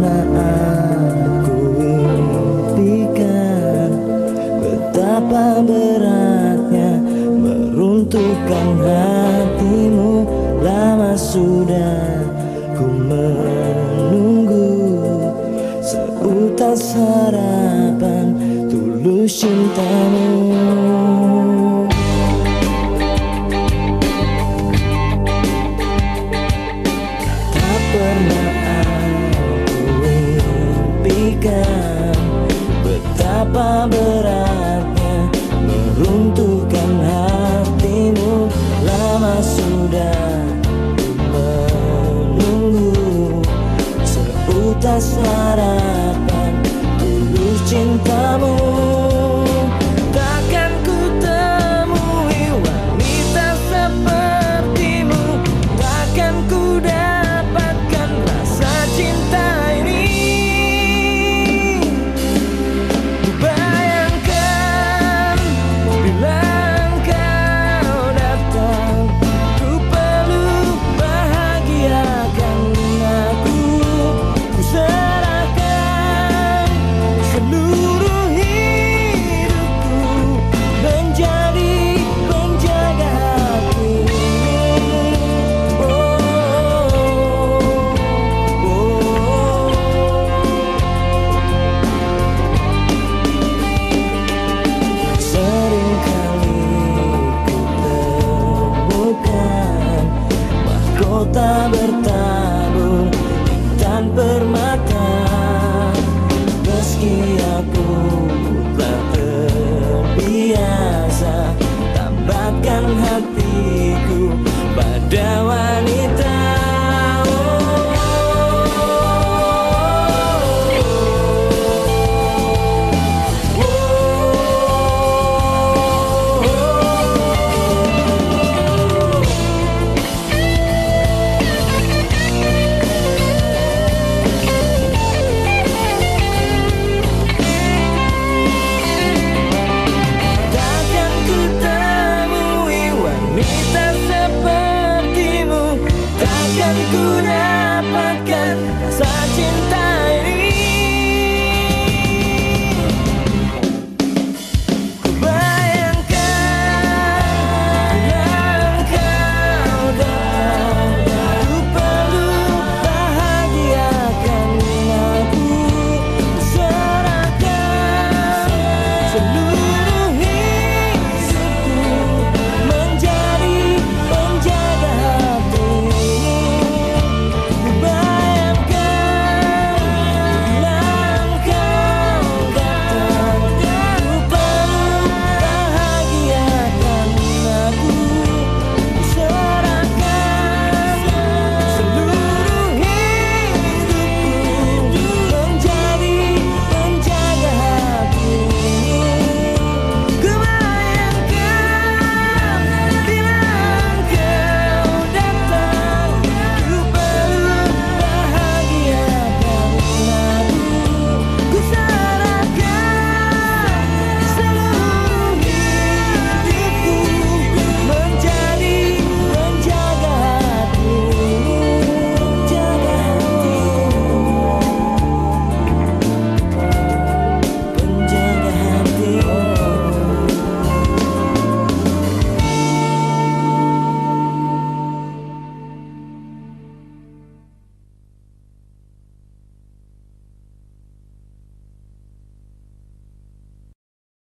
Karena aku buktikan Betapa beratnya Meruntuhkan hatimu. Lama sudah ku menunggu Seutas harapan tulus cintamu. menunggu seutas harapan tulus cintamu